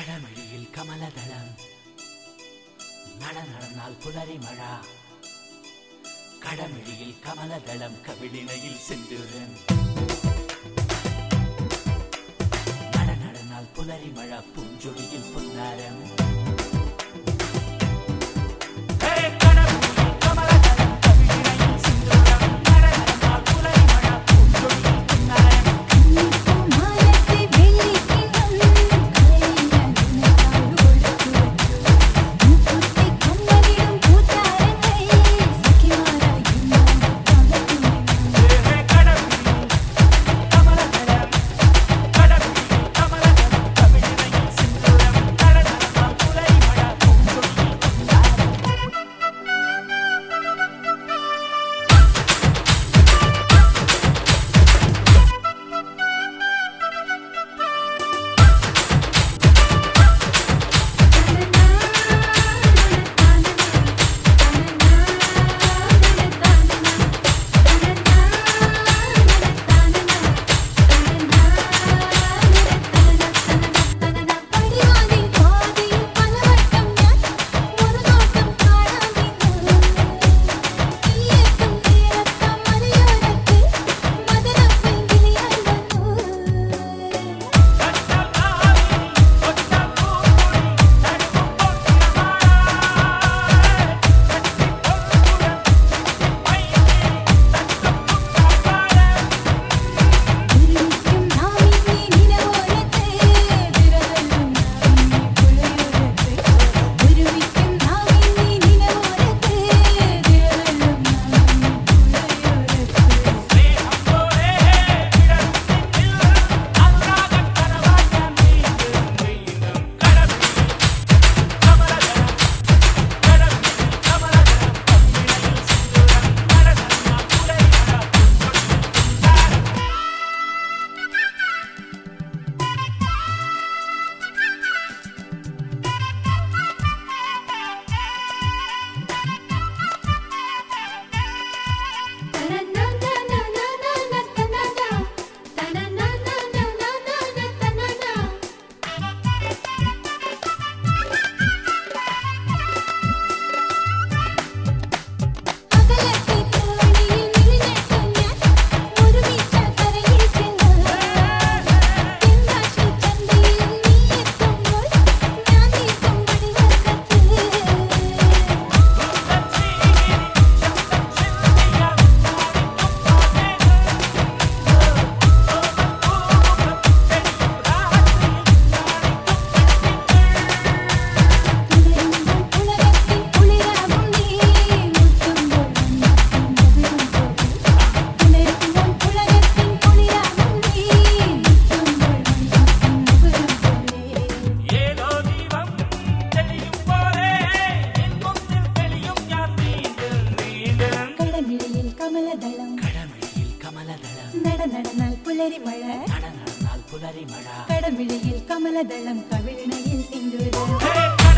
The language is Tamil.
கழமடியில் கமலதளம். நட நடந்தால் புலரி மழா. கடமிழியில் கமலதளம் கவிழினையில் சென்றுடன் நட நடந்தால் புலரி மழா பூஞ்சொடியில் புன்னாரம். குமரி மழை. நடந்தால் மழை. கடமிழியில் கமலதளம் கவிழினையில் சிந்துவது